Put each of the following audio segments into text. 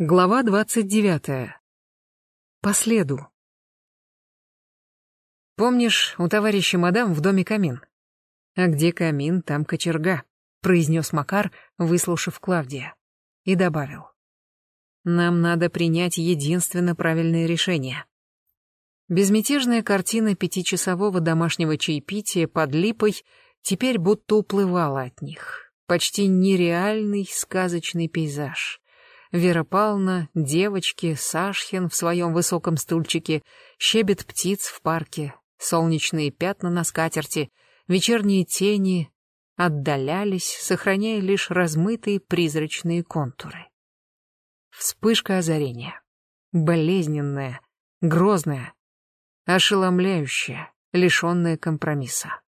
Глава двадцать девятая. По следу. Помнишь, у товарища мадам в доме камин? А где камин, там кочерга, произнес Макар, выслушав Клавдия, и добавил. Нам надо принять единственно правильное решение. Безмятежная картина пятичасового домашнего чаепития под липой теперь будто уплывала от них. Почти нереальный сказочный пейзаж. Вера Павловна, девочки, Сашхин в своем высоком стульчике, щебет птиц в парке, солнечные пятна на скатерти, вечерние тени отдалялись, сохраняя лишь размытые призрачные контуры. Вспышка озарения. Болезненная, грозная, ошеломляющая, лишенная компромисса.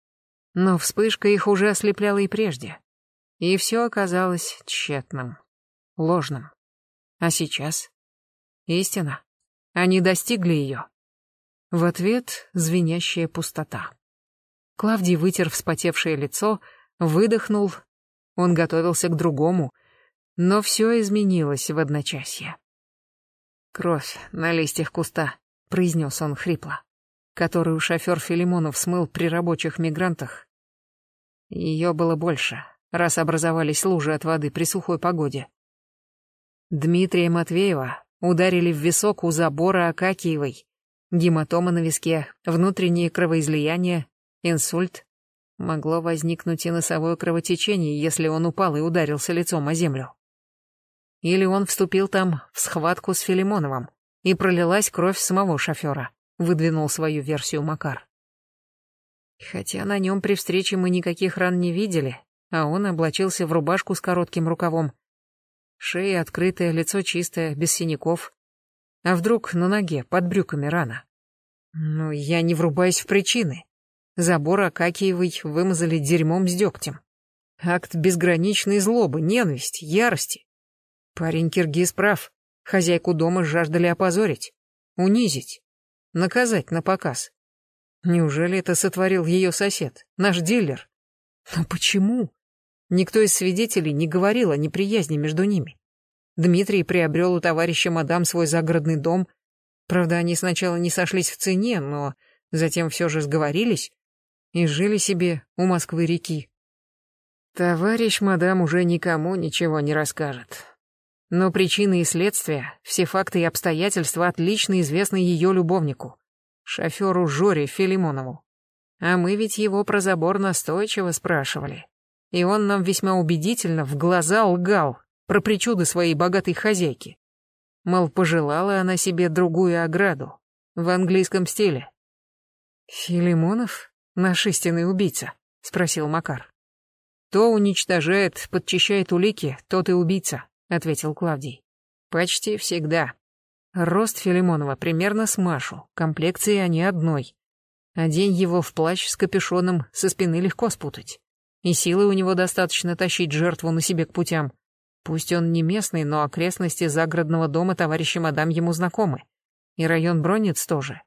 Но вспышка их уже ослепляла и прежде. И все оказалось тщетным, ложным. А сейчас? Истина. Они достигли ее. В ответ звенящая пустота. Клавдий вытер вспотевшее лицо, выдохнул. Он готовился к другому, но все изменилось в одночасье. «Кровь на листьях куста», — произнес он хрипло, которую шофер Филимонов смыл при рабочих мигрантах. Ее было больше, раз образовались лужи от воды при сухой погоде. Дмитрия Матвеева ударили в висок у забора Акакиевой. Гематома на виске, внутреннее кровоизлияние, инсульт. Могло возникнуть и носовое кровотечение, если он упал и ударился лицом о землю. Или он вступил там в схватку с Филимоновым, и пролилась кровь самого шофера, выдвинул свою версию Макар. Хотя на нем при встрече мы никаких ран не видели, а он облачился в рубашку с коротким рукавом, Шея открытая, лицо чистое, без синяков. А вдруг на ноге, под брюками рана? Ну, я не врубаюсь в причины. Забор Акакиевой вымазали дерьмом с дегтем. Акт безграничной злобы, ненависти, ярости. Парень Киргиз прав. Хозяйку дома жаждали опозорить, унизить, наказать на показ. Неужели это сотворил ее сосед, наш дилер? Но почему? Никто из свидетелей не говорил о неприязни между ними. Дмитрий приобрел у товарища мадам свой загородный дом. Правда, они сначала не сошлись в цене, но затем все же сговорились и жили себе у Москвы-реки. Товарищ мадам уже никому ничего не расскажет. Но причины и следствия, все факты и обстоятельства отлично известны ее любовнику, шоферу Жоре Филимонову. А мы ведь его про забор настойчиво спрашивали и он нам весьма убедительно в глаза лгал про причуды своей богатой хозяйки. Мол, пожелала она себе другую ограду, в английском стиле. «Филимонов? Наш истинный убийца?» — спросил Макар. «То уничтожает, подчищает улики, тот и убийца», — ответил Клавдий. «Почти всегда. Рост Филимонова примерно с Машу, комплекции они одной. Одень его в плащ с капюшоном, со спины легко спутать. И силы у него достаточно тащить жертву на себе к путям. Пусть он не местный, но окрестности загородного дома товарища мадам ему знакомы. И район Бронниц тоже.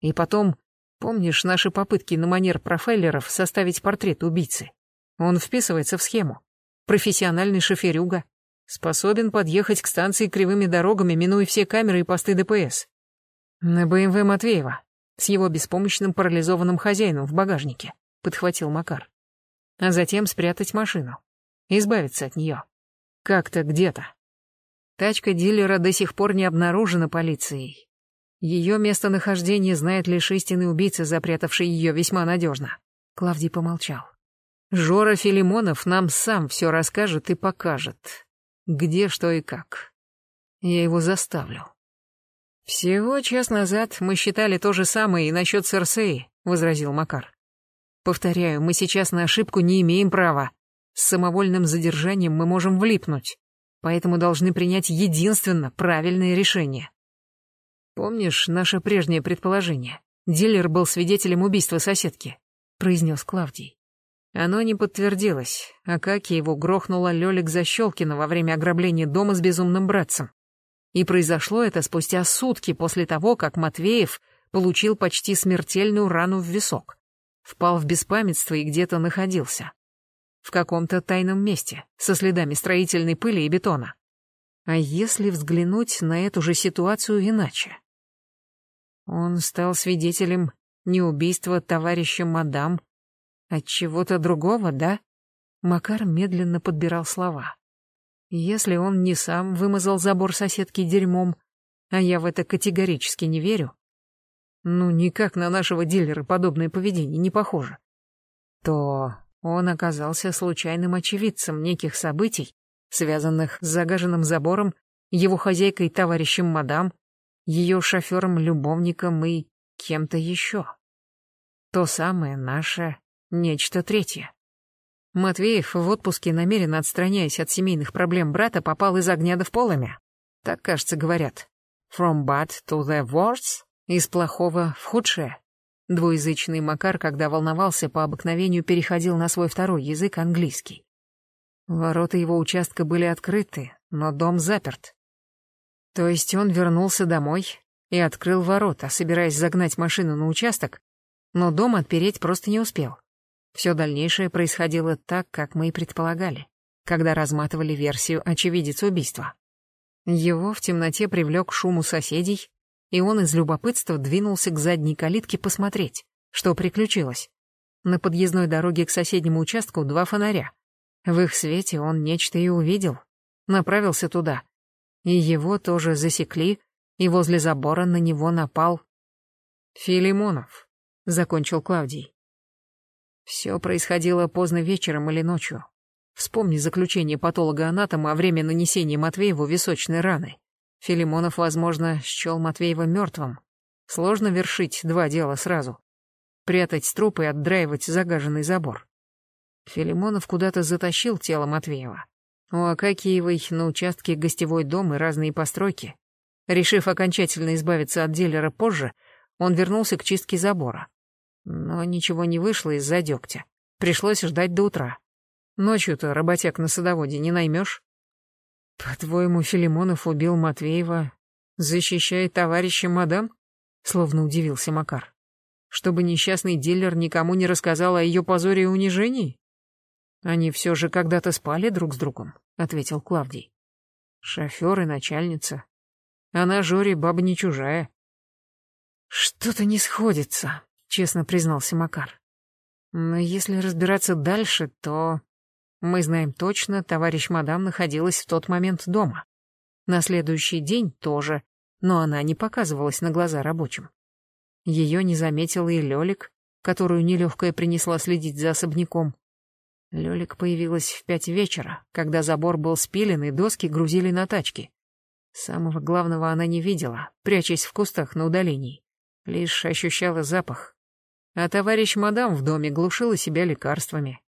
И потом, помнишь наши попытки на манер профайлеров составить портрет убийцы? Он вписывается в схему. Профессиональный шоферюга. Способен подъехать к станции кривыми дорогами, минуя все камеры и посты ДПС. На БМВ Матвеева. С его беспомощным парализованным хозяином в багажнике. Подхватил Макар а затем спрятать машину. Избавиться от нее. Как-то где-то. Тачка дилера до сих пор не обнаружена полицией. Ее местонахождение знает лишь истинный убийца, запрятавший ее весьма надежно. Клавдий помолчал. Жора Филимонов нам сам все расскажет и покажет. Где, что и как. Я его заставлю. Всего час назад мы считали то же самое и насчет Серсеи, возразил Макар. Повторяю, мы сейчас на ошибку не имеем права. С самовольным задержанием мы можем влипнуть. Поэтому должны принять единственно правильное решение. Помнишь наше прежнее предположение? Дилер был свидетелем убийства соседки, произнес Клавдий. Оно не подтвердилось, а как его грохнула Лёлик Защелкина во время ограбления дома с безумным братцем. И произошло это спустя сутки после того, как Матвеев получил почти смертельную рану в висок впал в беспамятство и где-то находился. В каком-то тайном месте, со следами строительной пыли и бетона. А если взглянуть на эту же ситуацию иначе? Он стал свидетелем не убийства товарища мадам, а чего-то другого, да? Макар медленно подбирал слова. Если он не сам вымазал забор соседки дерьмом, а я в это категорически не верю, ну никак на нашего дилера подобное поведение не похоже, то он оказался случайным очевидцем неких событий, связанных с загаженным забором, его хозяйкой товарищем мадам, ее шофером-любовником и кем-то еще. То самое наше нечто третье. Матвеев в отпуске, намеренно отстраняясь от семейных проблем брата, попал из огня до в полымя. Так, кажется, говорят. From bad to the worse? Из плохого в худшее. Двуязычный Макар, когда волновался, по обыкновению переходил на свой второй язык, английский. Ворота его участка были открыты, но дом заперт. То есть он вернулся домой и открыл ворота, собираясь загнать машину на участок, но дом отпереть просто не успел. Все дальнейшее происходило так, как мы и предполагали, когда разматывали версию очевидец убийства. Его в темноте привлек шум у соседей, и он из любопытства двинулся к задней калитке посмотреть, что приключилось. На подъездной дороге к соседнему участку два фонаря. В их свете он нечто и увидел. Направился туда. И его тоже засекли, и возле забора на него напал... «Филимонов», — закончил Клавдий. Все происходило поздно вечером или ночью. Вспомни заключение патолога-анатома о время нанесения Матвееву височной раны. Филимонов, возможно, счел Матвеева мертвым. Сложно вершить два дела сразу. Прятать труп и отдраивать загаженный забор. Филимонов куда-то затащил тело Матвеева. У Акакиевой на участке гостевой дом и разные постройки. Решив окончательно избавиться от дилера позже, он вернулся к чистке забора. Но ничего не вышло из-за дегтя. Пришлось ждать до утра. Ночью-то работяг на садоводе не наймешь. По-твоему, Филимонов убил Матвеева, защищая товарища мадам? Словно удивился Макар. Чтобы несчастный дилер никому не рассказал о ее позоре и унижении? Они все же когда-то спали друг с другом, ответил Клавдий. Шофер и начальница. Она Жоре баба не чужая. Что-то не сходится, честно признался Макар. Но если разбираться дальше, то... Мы знаем точно, товарищ мадам находилась в тот момент дома. На следующий день тоже, но она не показывалась на глаза рабочим. Ее не заметил и Лёлик, которую нелегкая принесла следить за особняком. Лёлик появилась в пять вечера, когда забор был спилен и доски грузили на тачки. Самого главного она не видела, прячась в кустах на удалении. Лишь ощущала запах, а товарищ мадам в доме глушила себя лекарствами.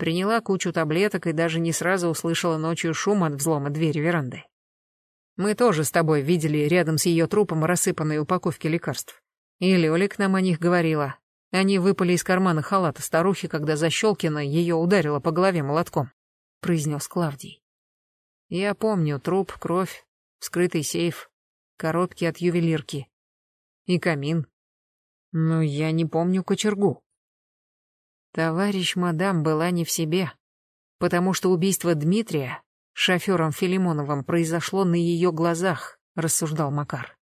Приняла кучу таблеток и даже не сразу услышала ночью шум от взлома двери веранды. Мы тоже с тобой видели рядом с ее трупом рассыпанные упаковки лекарств. И Лёлик нам о них говорила. Они выпали из кармана халата старухи, когда Защелкина ее ударила по голове молотком, — произнес Клавдий. Я помню труп, кровь, вскрытый сейф, коробки от ювелирки и камин, но я не помню кочергу. Товарищ мадам была не в себе, потому что убийство Дмитрия шофером Филимоновым произошло на ее глазах, рассуждал Макар.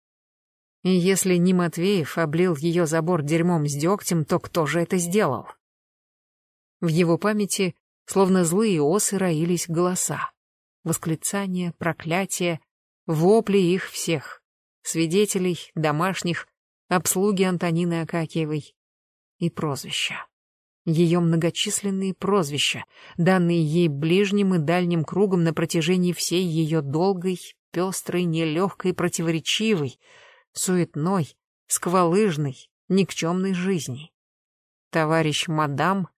И если не Матвеев облил ее забор дерьмом с дегтем, то кто же это сделал? В его памяти, словно злые осы, роились голоса. Восклицания, проклятия, вопли их всех. Свидетелей, домашних, обслуги Антонины Акакиевой и прозвища. Ее многочисленные прозвища, данные ей ближним и дальним кругом на протяжении всей ее долгой, пестрой, нелегкой, противоречивой, суетной, сквалыжной, никчемной жизни. Товарищ мадам,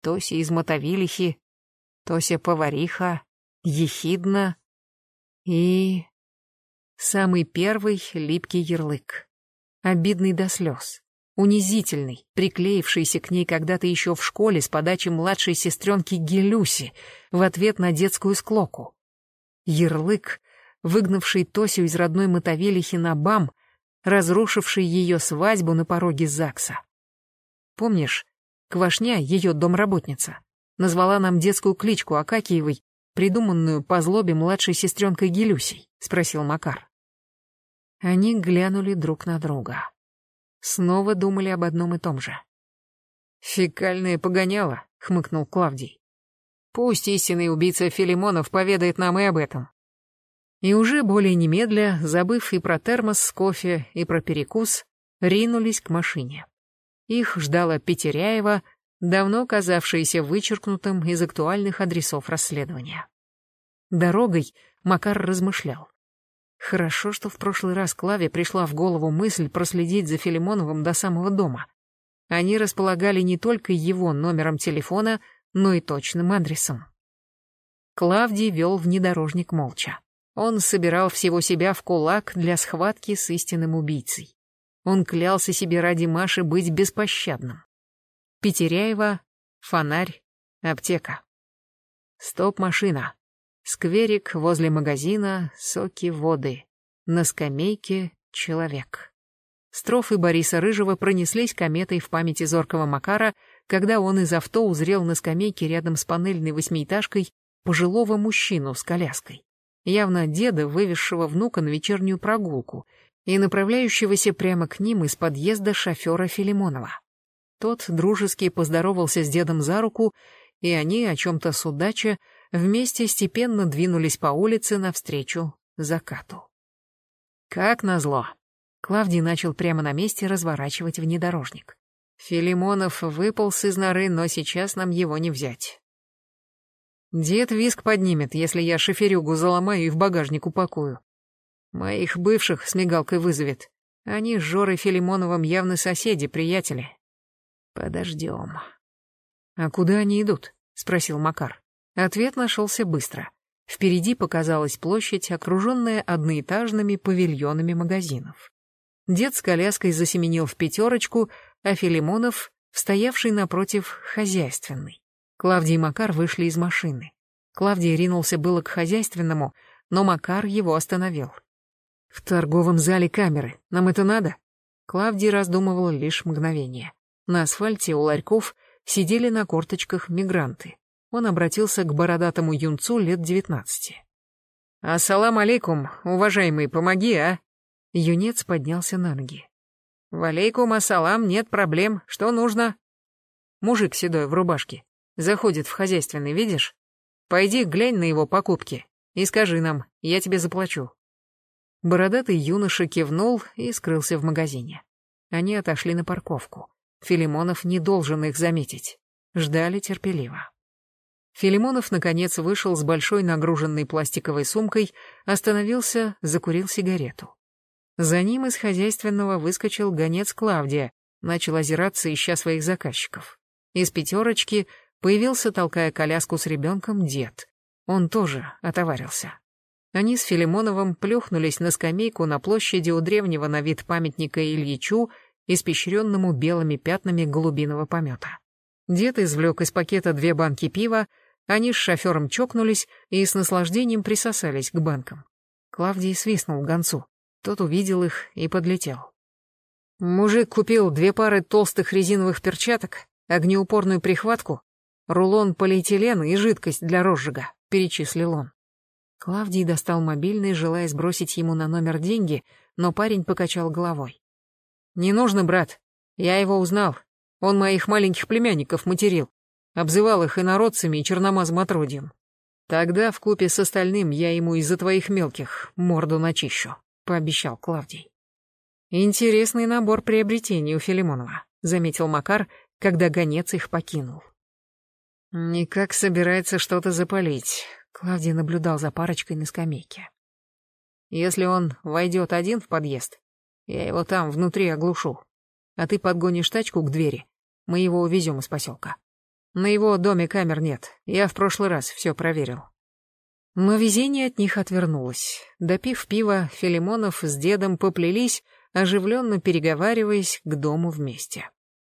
Тося из Мотовилихи, Тося повариха, ехидна и... Самый первый липкий ярлык обидный до слез, унизительный, приклеившийся к ней когда-то еще в школе с подачи младшей сестренки Гелюси в ответ на детскую склоку. Ярлык, выгнавший Тосю из родной Мотовилихи на БАМ, разрушивший ее свадьбу на пороге ЗАГСа. Помнишь, Квашня, ее домработница, назвала нам детскую кличку Акакиевой придуманную по злобе младшей сестренкой Гелюсей?» — спросил Макар. Они глянули друг на друга. Снова думали об одном и том же. «Фекальное погоняло», — хмыкнул Клавдий. «Пусть истинный убийца Филимонов поведает нам и об этом». И уже более немедля, забыв и про термос с кофе, и про перекус, ринулись к машине. Их ждала Петеряева, давно казавшаяся вычеркнутым из актуальных адресов расследования. Дорогой Макар размышлял. Хорошо, что в прошлый раз Клаве пришла в голову мысль проследить за Филимоновым до самого дома. Они располагали не только его номером телефона, но и точным адресом. Клавдий вел внедорожник молча. Он собирал всего себя в кулак для схватки с истинным убийцей. Он клялся себе ради Маши быть беспощадным. Петеряева, фонарь, аптека. Стоп-машина. Скверик возле магазина, соки, воды. На скамейке человек. Строфы Бориса Рыжего пронеслись кометой в памяти зоркого Макара, когда он из авто узрел на скамейке рядом с панельной восьмиэтажкой пожилого мужчину с коляской. Явно деда, вывезшего внука на вечернюю прогулку и направляющегося прямо к ним из подъезда шофера Филимонова. Тот дружески поздоровался с дедом за руку, и они, о чем-то судача, вместе степенно двинулись по улице навстречу закату. Как назло. Клавдий начал прямо на месте разворачивать внедорожник. Филимонов выполз из норы, но сейчас нам его не взять. Дед виск поднимет, если я шоферюгу заломаю и в багажник упакую. Моих бывших с мигалкой вызовет. Они с Жорой Филимоновым явно соседи, приятели. Подождем. А куда они идут? Спросил Макар. Ответ нашелся быстро. Впереди показалась площадь, окруженная одноэтажными павильонами магазинов. Дед с коляской засеменил в пятерочку, а Филимонов, стоявший напротив, хозяйственный. Клавдий и Макар вышли из машины. Клавдий ринулся было к хозяйственному, но Макар его остановил. «В торговом зале камеры. Нам это надо?» Клавдий раздумывал лишь мгновение. На асфальте у ларьков сидели на корточках мигранты он обратился к бородатому юнцу лет девятнадцати. «Ассалам алейкум, уважаемый, помоги, а?» Юнец поднялся на ноги. «Валейкум ассалам, нет проблем, что нужно?» Мужик седой в рубашке. Заходит в хозяйственный, видишь? Пойди глянь на его покупки и скажи нам, я тебе заплачу. Бородатый юноша кивнул и скрылся в магазине. Они отошли на парковку. Филимонов не должен их заметить. Ждали терпеливо. Филимонов, наконец, вышел с большой нагруженной пластиковой сумкой, остановился, закурил сигарету. За ним из хозяйственного выскочил гонец Клавдия, начал озираться, ища своих заказчиков. Из пятерочки появился, толкая коляску с ребенком, дед. Он тоже отоварился. Они с Филимоновым плюхнулись на скамейку на площади у древнего на вид памятника Ильичу, испещренному белыми пятнами голубиного помета. Дед извлек из пакета две банки пива, они с шофером чокнулись и с наслаждением присосались к банкам. Клавдий свистнул гонцу. Тот увидел их и подлетел. Мужик купил две пары толстых резиновых перчаток, огнеупорную прихватку, рулон полиэтилена и жидкость для розжига, перечислил он. Клавдий достал мобильный, желая сбросить ему на номер деньги, но парень покачал головой. «Не нужно, брат. Я его узнал. Он моих маленьких племянников материл обзывал их инородцами и черномазым отродьем. Тогда в купе с остальным я ему из-за твоих мелких морду начищу, пообещал Клавдий. Интересный набор приобретений у Филимонова, заметил Макар, когда гонец их покинул. Никак собирается что-то запалить. Клавдий наблюдал за парочкой на скамейке. Если он войдет один в подъезд, я его там внутри оглушу. А ты подгонишь тачку к двери, мы его увезем из поселка. На его доме камер нет, я в прошлый раз все проверил. Но везение от них отвернулось. Допив пива, Филимонов с дедом поплелись, оживленно переговариваясь к дому вместе.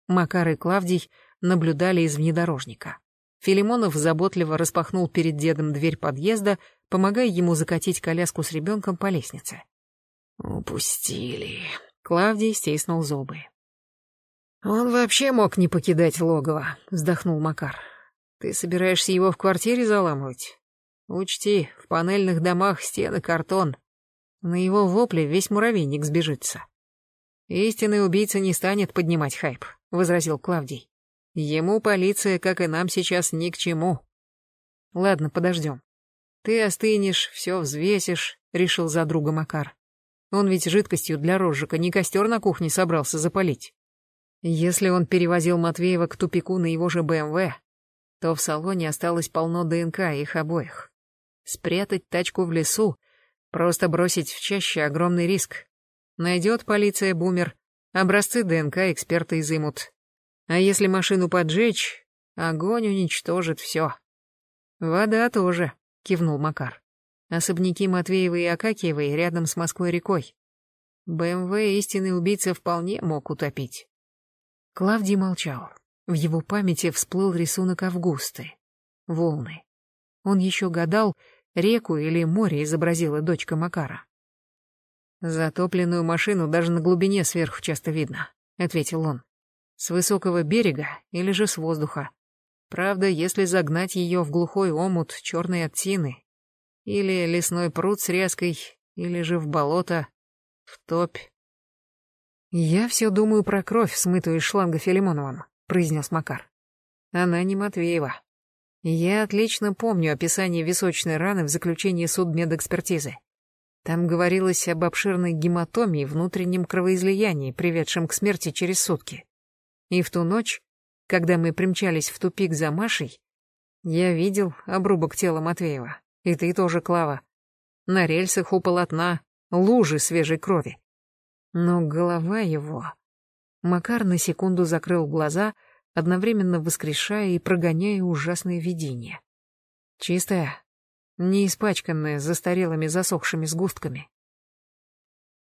Макар и Клавдий наблюдали из внедорожника. Филимонов заботливо распахнул перед дедом дверь подъезда, помогая ему закатить коляску с ребенком по лестнице. «Упустили». Клавдий стиснул зубы. «Он вообще мог не покидать логово», — вздохнул Макар. «Ты собираешься его в квартире заламывать? Учти, в панельных домах стены картон. На его вопле весь муравейник сбежится. Истинный убийца не станет поднимать хайп, возразил Клавдий. Ему полиция, как и нам сейчас, ни к чему. Ладно, подождем. Ты остынешь, все взвесишь, решил за друга Макар. Он ведь жидкостью для розжига не костер на кухне собрался запалить. Если он перевозил Матвеева к тупику на его же БМВ, то в салоне осталось полно ДНК их обоих. Спрятать тачку в лесу, просто бросить в чаще огромный риск. Найдет полиция бумер, образцы ДНК эксперты изымут. А если машину поджечь, огонь уничтожит все. Вода тоже, кивнул Макар. Особняки Матвеевой и Акакиевой рядом с Москвой-рекой. БМВ истинный убийца вполне мог утопить. Клавдий молчал. В его памяти всплыл рисунок Августы. Волны. Он еще гадал, реку или море изобразила дочка Макара. «Затопленную машину даже на глубине сверху часто видно», — ответил он. «С высокого берега или же с воздуха. Правда, если загнать ее в глухой омут черной оттины, или лесной пруд с резкой, или же в болото, в топь. «Я все думаю про кровь, смытую из шланга Филимоновым», — произнес Макар. «Она не Матвеева. Я отлично помню описание височной раны в заключении судмедэкспертизы. Там говорилось об обширной гематоме и внутреннем кровоизлиянии, приведшем к смерти через сутки. И в ту ночь, когда мы примчались в тупик за Машей, я видел обрубок тела Матвеева. И ты тоже, Клава. На рельсах у полотна лужи свежей крови. Но голова его... Макар на секунду закрыл глаза, одновременно воскрешая и прогоняя ужасное видение. Чистая, не испачканная застарелыми засохшими сгустками.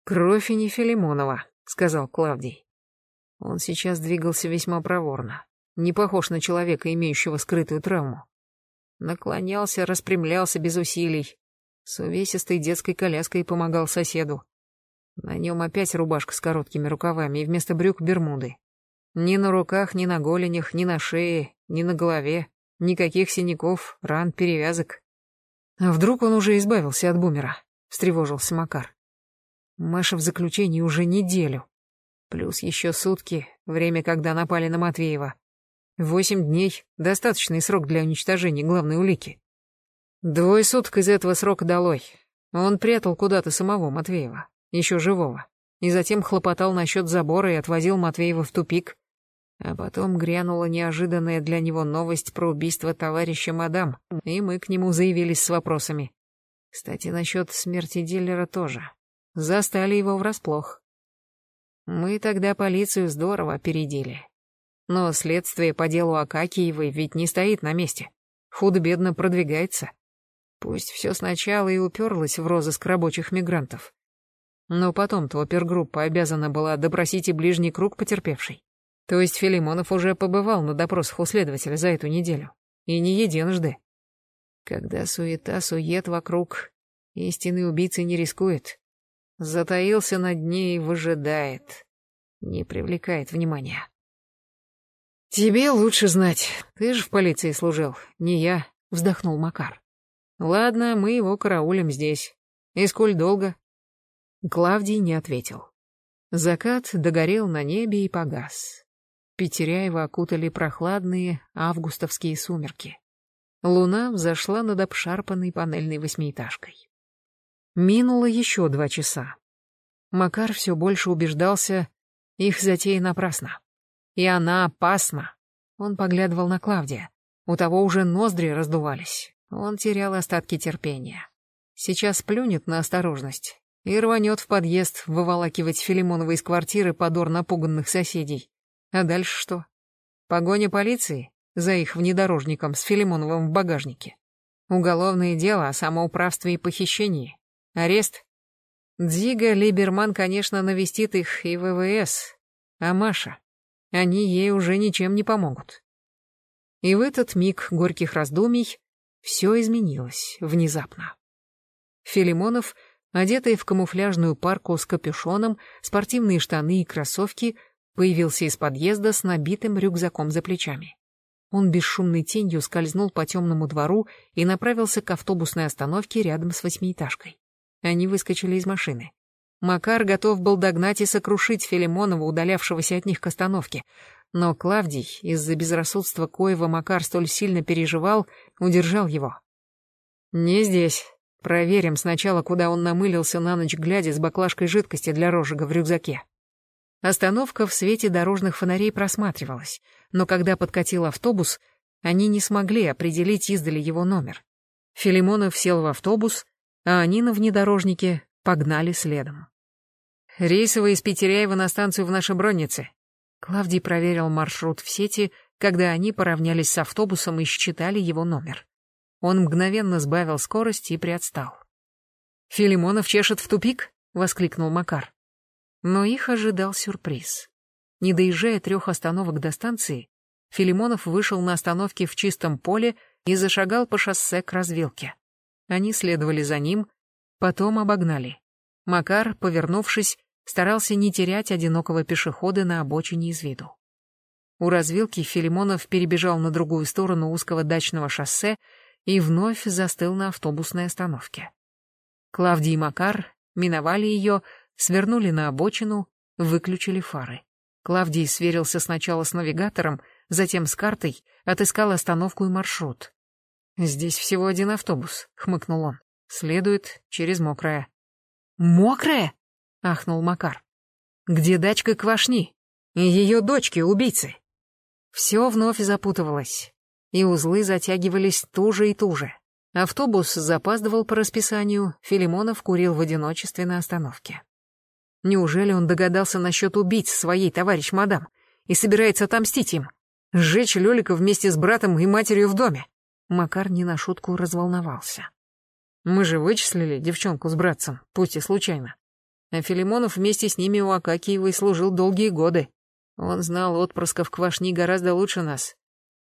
«Кровь и не Филимонова», — сказал Клавдий. Он сейчас двигался весьма проворно, не похож на человека, имеющего скрытую травму. Наклонялся, распрямлялся без усилий. С увесистой детской коляской помогал соседу. На нем опять рубашка с короткими рукавами и вместо брюк бермуды. Ни на руках, ни на голенях, ни на шее, ни на голове. Никаких синяков, ран, перевязок. А вдруг он уже избавился от бумера? Встревожился Макар. Маша в заключении уже неделю. Плюс еще сутки, время, когда напали на Матвеева. Восемь дней — достаточный срок для уничтожения главной улики. Двое суток из этого срока долой. Он прятал куда-то самого Матвеева, еще живого, и затем хлопотал насчет забора и отвозил Матвеева в тупик. А потом грянула неожиданная для него новость про убийство товарища мадам, и мы к нему заявились с вопросами. Кстати, насчет смерти дилера тоже. Застали его врасплох. Мы тогда полицию здорово опередили. Но следствие по делу Акакиевой ведь не стоит на месте. Худо-бедно продвигается. Пусть все сначала и уперлось в розыск рабочих мигрантов. Но потом-то опергруппа обязана была допросить и ближний круг потерпевшей. То есть Филимонов уже побывал на допросах у следователя за эту неделю. И не единожды. Когда суета-сует вокруг, истинный убийца не рискует. Затаился на дне и выжидает. Не привлекает внимания. «Тебе лучше знать. Ты же в полиции служил, не я», — вздохнул Макар. «Ладно, мы его караулим здесь. И сколь долго?» Клавдий не ответил. Закат догорел на небе и погас. Петеряева окутали прохладные августовские сумерки. Луна взошла над обшарпанной панельной восьмиэтажкой. Минуло еще два часа. Макар все больше убеждался, их затея напрасна. И она опасна. Он поглядывал на Клавдия. У того уже ноздри раздувались. Он терял остатки терпения. Сейчас плюнет на осторожность и рванет в подъезд выволакивать Филимонова из квартиры подор напуганных соседей. А дальше что? Погоня полиции за их внедорожником с Филимоновым в багажнике. Уголовное дело о самоуправстве и похищении. Арест. Дзига Либерман, конечно, навестит их и ВВС. А Маша? Они ей уже ничем не помогут. И в этот миг горьких раздумий все изменилось внезапно. Филимонов, одетый в камуфляжную парку с капюшоном, спортивные штаны и кроссовки, появился из подъезда с набитым рюкзаком за плечами. Он бесшумной тенью скользнул по темному двору и направился к автобусной остановке рядом с восьмиэтажкой. Они выскочили из машины. Макар готов был догнать и сокрушить Филимонова, удалявшегося от них к остановке. Но Клавдий, из-за безрассудства коего Макар столь сильно переживал, удержал его. «Не здесь. Проверим сначала, куда он намылился на ночь глядя с баклажкой жидкости для розжига в рюкзаке». Остановка в свете дорожных фонарей просматривалась, но когда подкатил автобус, они не смогли определить издали его номер. Филимонов сел в автобус, а они на внедорожнике погнали следом. «Рейсовый из Петеряева на станцию в нашей броннице». Клавдий проверил маршрут в сети, когда они поравнялись с автобусом и считали его номер. Он мгновенно сбавил скорость и приотстал. «Филимонов чешет в тупик?» — воскликнул Макар. Но их ожидал сюрприз. Не доезжая трех остановок до станции, Филимонов вышел на остановке в чистом поле и зашагал по шоссе к развилке. Они следовали за ним, потом обогнали. Макар, повернувшись, старался не терять одинокого пешехода на обочине из виду. У развилки Филимонов перебежал на другую сторону узкого дачного шоссе и вновь застыл на автобусной остановке. Клавдий и Макар миновали ее, свернули на обочину, выключили фары. Клавдий сверился сначала с навигатором, затем с картой, отыскал остановку и маршрут. «Здесь всего один автобус», — хмыкнул он. «Следует через мокрое». «Мокрое?» — ахнул Макар. «Где дачка Квашни? И ее дочки-убийцы?» Все вновь запутывалось, и узлы затягивались туже и туже. Автобус запаздывал по расписанию, Филимонов курил в одиночестве на остановке. Неужели он догадался насчет убийц своей товарищ мадам и собирается отомстить им? Сжечь Лёлика вместе с братом и матерью в доме? Макар не на шутку разволновался. Мы же вычислили девчонку с братцем, пусть и случайно. А Филимонов вместе с ними у Акакиевой служил долгие годы. Он знал отпрысков Квашни гораздо лучше нас.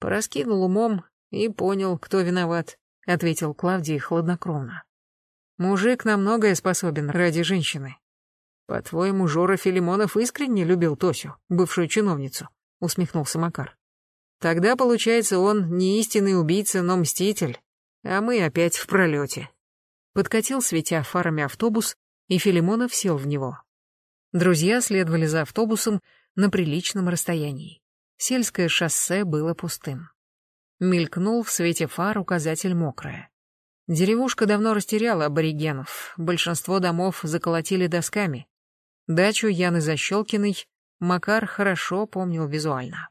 Пораскинул умом и понял, кто виноват, — ответил Клавдий хладнокровно. Мужик на многое способен ради женщины. «По-твоему, Жора Филимонов искренне любил Тосю, бывшую чиновницу?» — усмехнулся Макар. «Тогда, получается, он не истинный убийца, но мститель, а мы опять в пролете». Подкатил, светя фарами автобус, и Филимонов сел в него. Друзья следовали за автобусом на приличном расстоянии. Сельское шоссе было пустым. Мелькнул в свете фар указатель «Мокрая». Деревушка давно растеряла аборигенов, большинство домов заколотили досками, Дачу Яны Защелкиной Макар хорошо помнил визуально.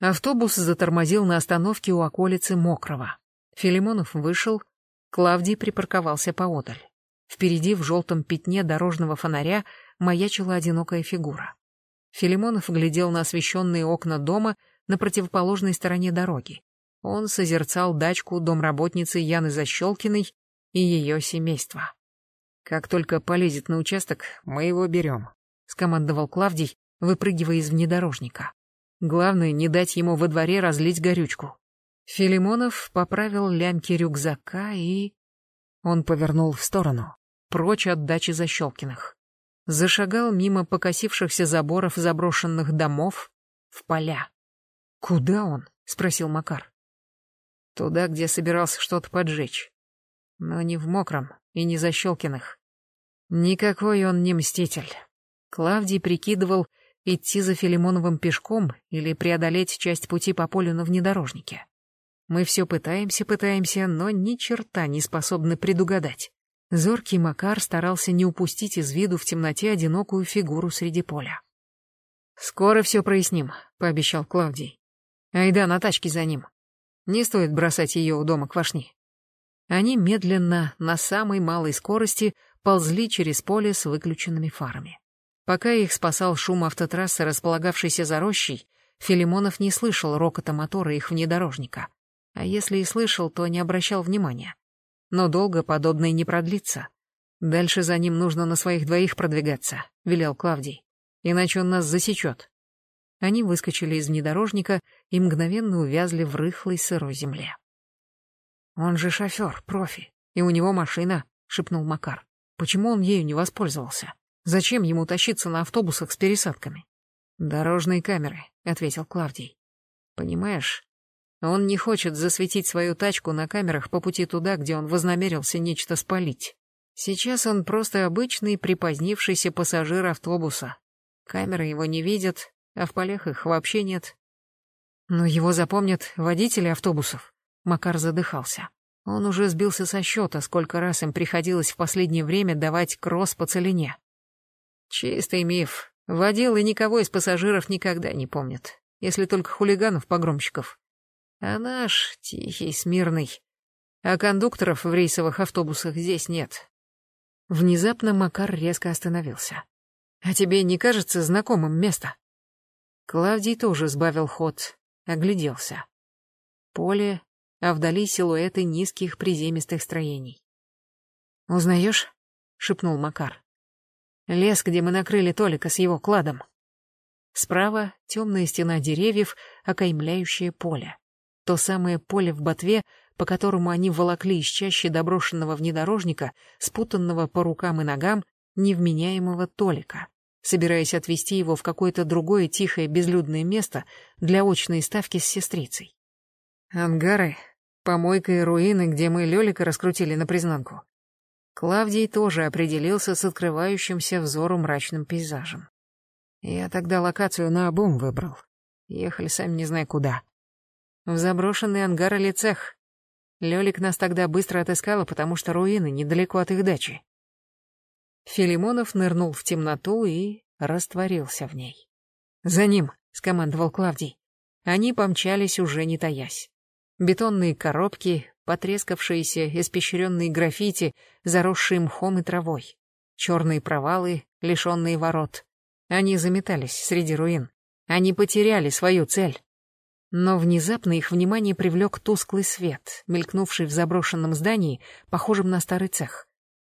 Автобус затормозил на остановке у околицы Мокрого. Филимонов вышел, Клавдий припарковался поодаль. Впереди в желтом пятне дорожного фонаря маячила одинокая фигура. Филимонов глядел на освещенные окна дома на противоположной стороне дороги. Он созерцал дачку домработницы Яны Защелкиной и ее семейства. Как только полезет на участок, мы его берем», — скомандовал Клавдий, выпрыгивая из внедорожника. Главное, не дать ему во дворе разлить горючку. Филимонов поправил лямки рюкзака и... Он повернул в сторону, прочь от дачи Защелкиных. Зашагал мимо покосившихся заборов заброшенных домов в поля. «Куда он?» — спросил Макар. «Туда, где собирался что-то поджечь. Но не в мокром и не Защелкиных. Никакой он не мститель. Клавдий прикидывал, идти за Филимоновым пешком или преодолеть часть пути по полю на внедорожнике. Мы все пытаемся, пытаемся, но ни черта не способны предугадать. Зоркий Макар старался не упустить из виду в темноте одинокую фигуру среди поля. «Скоро все проясним», — пообещал Клавдий. «Айда на тачке за ним. Не стоит бросать ее у дома квашни». Они медленно, на самой малой скорости, ползли через поле с выключенными фарами. Пока их спасал шум автотрассы, располагавшейся за рощей, Филимонов не слышал рокота мотора их внедорожника. А если и слышал, то не обращал внимания. Но долго подобное не продлится. Дальше за ним нужно на своих двоих продвигаться, велел Клавдий. Иначе он нас засечет. Они выскочили из внедорожника и мгновенно увязли в рыхлой сырой земле. «Он же шофер, профи, и у него машина», — шепнул Макар. Почему он ею не воспользовался? Зачем ему тащиться на автобусах с пересадками? «Дорожные камеры», — ответил Клавдий. «Понимаешь, Он не хочет засветить свою тачку на камерах по пути туда, где он вознамерился нечто спалить. Сейчас он просто обычный припозднившийся пассажир автобуса. Камеры его не видят, а в полях их вообще нет. Но его запомнят водители автобусов. Макар задыхался. Он уже сбился со счета, сколько раз им приходилось в последнее время давать кросс по целине. Чистый миф. Водилы никого из пассажиров никогда не помнят, если только хулиганов-погромщиков. А наш тихий, смирный. А кондукторов в рейсовых автобусах здесь нет. Внезапно Макар резко остановился. «А тебе не кажется знакомым место?» Клавдий тоже сбавил ход, огляделся. Поле, а вдали силуэты низких приземистых строений. «Узнаешь?» — шепнул Макар. «Лес, где мы накрыли Толика с его кладом». Справа темная стена деревьев, окаймляющая поле. То самое поле в ботве, по которому они волокли из чаще доброшенного внедорожника, спутанного по рукам и ногам, невменяемого Толика, собираясь отвезти его в какое-то другое тихое безлюдное место для очной ставки с сестрицей. Ангары, помойка и руины, где мы Лёлика раскрутили на признанку. Клавдий тоже определился с открывающимся взору мрачным пейзажем. Я тогда локацию на обум выбрал. Ехали сами не знаю куда. В заброшенный ангар или цех. Лёлик нас тогда быстро отыскала, потому что руины недалеко от их дачи. Филимонов нырнул в темноту и растворился в ней. «За ним!» — скомандовал Клавдий. Они помчались, уже не таясь. Бетонные коробки, потрескавшиеся, испещренные граффити, заросшие мхом и травой. Черные провалы, лишенные ворот. Они заметались среди руин. Они потеряли свою цель. Но внезапно их внимание привлек тусклый свет, мелькнувший в заброшенном здании, похожем на старый цех.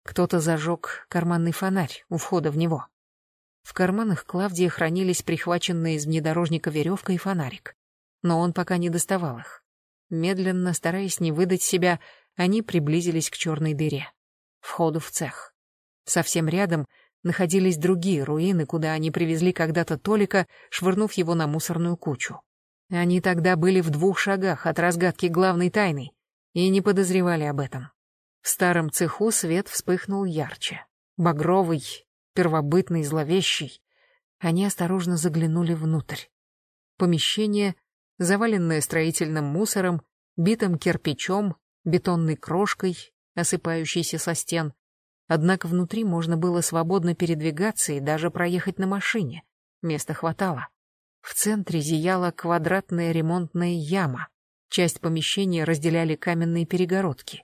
Кто-то зажег карманный фонарь у входа в него. В карманах Клавдии хранились прихваченные из внедорожника веревка и фонарик. Но он пока не доставал их. Медленно, стараясь не выдать себя, они приблизились к черной дыре. Входу в цех. Совсем рядом находились другие руины, куда они привезли когда-то Толика, швырнув его на мусорную кучу. Они тогда были в двух шагах от разгадки главной тайны и не подозревали об этом. В старом цеху свет вспыхнул ярче. Багровый, первобытный, зловещий. Они осторожно заглянули внутрь. Помещение, заваленное строительным мусором, битым кирпичом, бетонной крошкой, осыпающейся со стен. Однако внутри можно было свободно передвигаться и даже проехать на машине. Места хватало. В центре зияла квадратная ремонтная яма. Часть помещения разделяли каменные перегородки.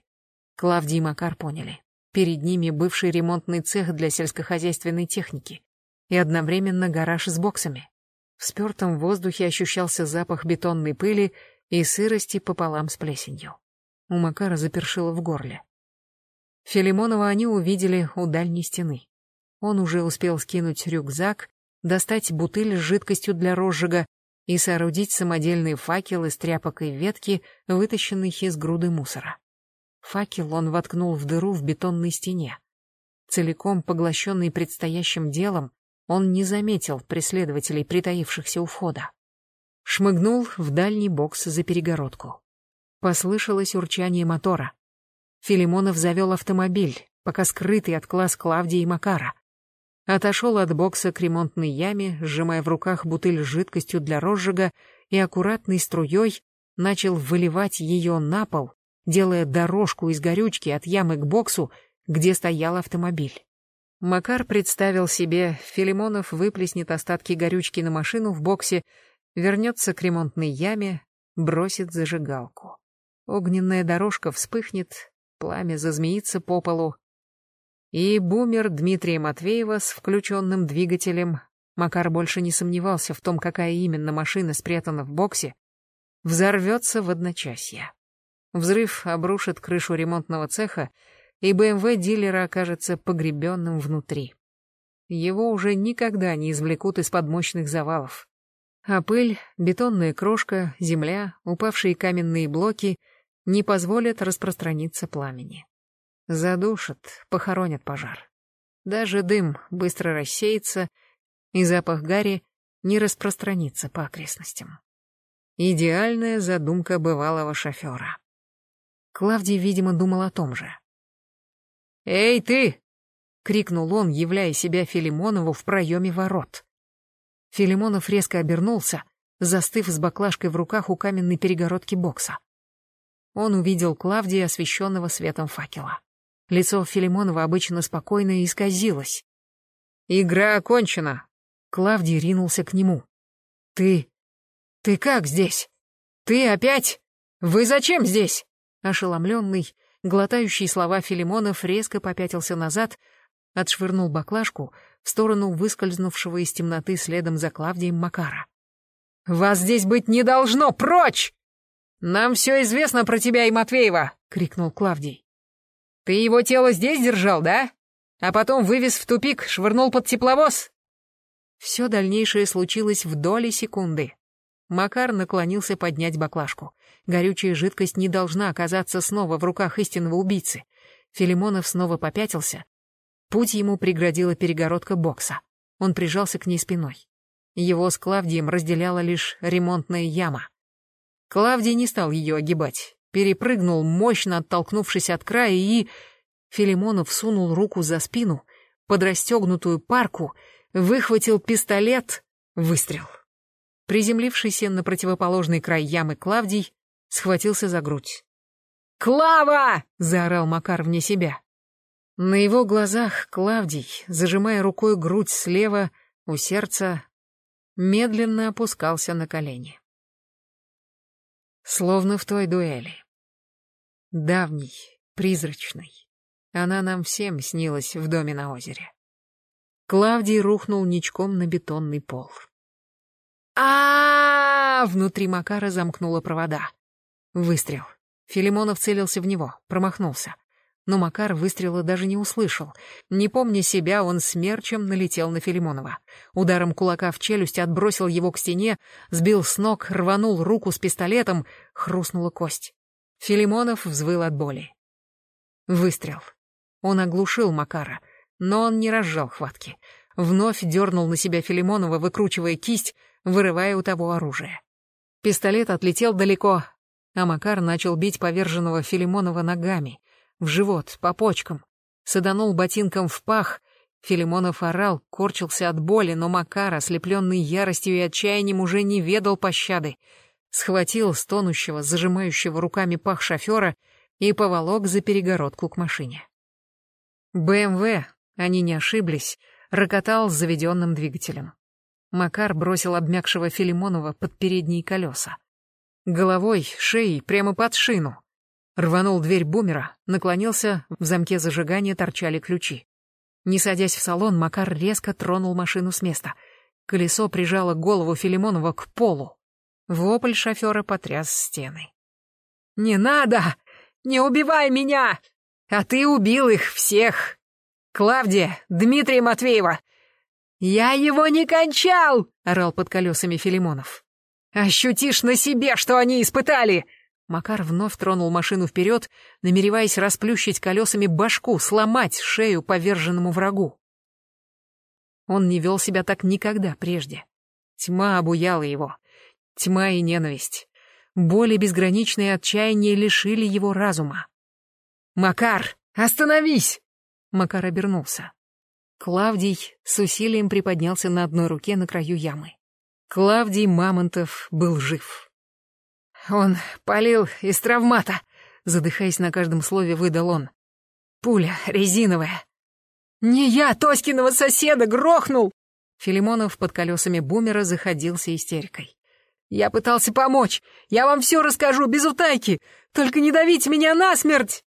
Клавдий и Макар поняли. Перед ними бывший ремонтный цех для сельскохозяйственной техники и одновременно гараж с боксами. В спертом воздухе ощущался запах бетонной пыли и сырости пополам с плесенью. У Макара запершило в горле. Филимонова они увидели у дальней стены. Он уже успел скинуть рюкзак достать бутыль с жидкостью для розжига и соорудить самодельный факел из тряпок и ветки, вытащенных из груды мусора. Факел он воткнул в дыру в бетонной стене. Целиком поглощенный предстоящим делом, он не заметил преследователей, притаившихся у входа. Шмыгнул в дальний бокс за перегородку. Послышалось урчание мотора. Филимонов завел автомобиль, пока скрытый от глаз Клавдии и Макара. Отошел от бокса к ремонтной яме, сжимая в руках бутыль с жидкостью для розжига и аккуратной струей начал выливать ее на пол, делая дорожку из горючки от ямы к боксу, где стоял автомобиль. Макар представил себе, Филимонов выплеснет остатки горючки на машину в боксе, вернется к ремонтной яме, бросит зажигалку. Огненная дорожка вспыхнет, пламя зазмеится по полу, и бумер Дмитрия Матвеева с включенным двигателем, Макар больше не сомневался в том, какая именно машина спрятана в боксе, взорвется в одночасье. Взрыв обрушит крышу ремонтного цеха, и БМВ дилера окажется погребенным внутри. Его уже никогда не извлекут из-под мощных завалов. А пыль, бетонная крошка, земля, упавшие каменные блоки не позволят распространиться пламени. Задушат, похоронят пожар. Даже дым быстро рассеется, и запах гари не распространится по окрестностям. Идеальная задумка бывалого шофера. Клавдий, видимо, думал о том же. «Эй, ты!» — крикнул он, являя себя Филимонову в проеме ворот. Филимонов резко обернулся, застыв с баклажкой в руках у каменной перегородки бокса. Он увидел Клавдия, освещенного светом факела. Лицо Филимонова обычно спокойно исказилось. «Игра окончена!» Клавдий ринулся к нему. «Ты... ты как здесь? Ты опять? Вы зачем здесь?» Ошеломленный, глотающий слова Филимонов резко попятился назад, отшвырнул баклажку в сторону выскользнувшего из темноты следом за Клавдием Макара. «Вас здесь быть не должно! Прочь!» «Нам все известно про тебя и Матвеева!» — крикнул Клавдий. «Ты его тело здесь держал, да? А потом вывез в тупик, швырнул под тепловоз?» Все дальнейшее случилось в доли секунды. Макар наклонился поднять баклажку. Горючая жидкость не должна оказаться снова в руках истинного убийцы. Филимонов снова попятился. Путь ему преградила перегородка бокса. Он прижался к ней спиной. Его с Клавдием разделяла лишь ремонтная яма. Клавдий не стал ее огибать. Перепрыгнул, мощно оттолкнувшись от края, и... Филимонов сунул руку за спину, под расстегнутую парку, выхватил пистолет, выстрел. Приземлившийся на противоположный край ямы Клавдий схватился за грудь. «Клава!» — заорал Макар вне себя. На его глазах Клавдий, зажимая рукой грудь слева, у сердца, медленно опускался на колени. Словно в той дуэли. Давний, призрачный. Она нам всем снилась в доме на озере. Клавдий рухнул ничком на бетонный пол. а, Внутри Макара замкнула провода. Выстрел. Филимонов целился в него, промахнулся. Но Макар выстрела даже не услышал. Не помня себя, он смерчем налетел на Филимонова. Ударом кулака в челюсть отбросил его к стене, сбил с ног, рванул руку с пистолетом, хрустнула кость. Филимонов взвыл от боли. Выстрел. Он оглушил Макара, но он не разжал хватки. Вновь дернул на себя Филимонова, выкручивая кисть, вырывая у того оружие. Пистолет отлетел далеко, а Макар начал бить поверженного Филимонова ногами — в живот, по почкам. Саданул ботинком в пах. Филимонов орал, корчился от боли, но Макар, ослепленный яростью и отчаянием, уже не ведал пощады. Схватил стонущего, зажимающего руками пах шофера и поволок за перегородку к машине. БМВ, они не ошиблись, рокотал с заведенным двигателем. Макар бросил обмякшего Филимонова под передние колеса. Головой, шеей, прямо под шину. Рванул дверь бумера, наклонился, в замке зажигания торчали ключи. Не садясь в салон, Макар резко тронул машину с места. Колесо прижало голову Филимонова к полу. Вопль шофера потряс стены. «Не надо! Не убивай меня! А ты убил их всех! Клавдия, Дмитрия Матвеева! Я его не кончал!» — орал под колесами Филимонов. «Ощутишь на себе, что они испытали!» Макар вновь тронул машину вперед, намереваясь расплющить колесами башку, сломать шею поверженному врагу. Он не вел себя так никогда прежде. Тьма обуяла его. Тьма и ненависть. Боль и безграничное отчаяние лишили его разума. «Макар, остановись!» Макар обернулся. Клавдий с усилием приподнялся на одной руке на краю ямы. Клавдий Мамонтов был жив. «Он палил из травмата», — задыхаясь на каждом слове, выдал он. «Пуля резиновая». «Не я, Тоськиного соседа, грохнул!» Филимонов под колесами бумера заходился истерикой. «Я пытался помочь. Я вам все расскажу, без утайки. Только не давите меня насмерть!»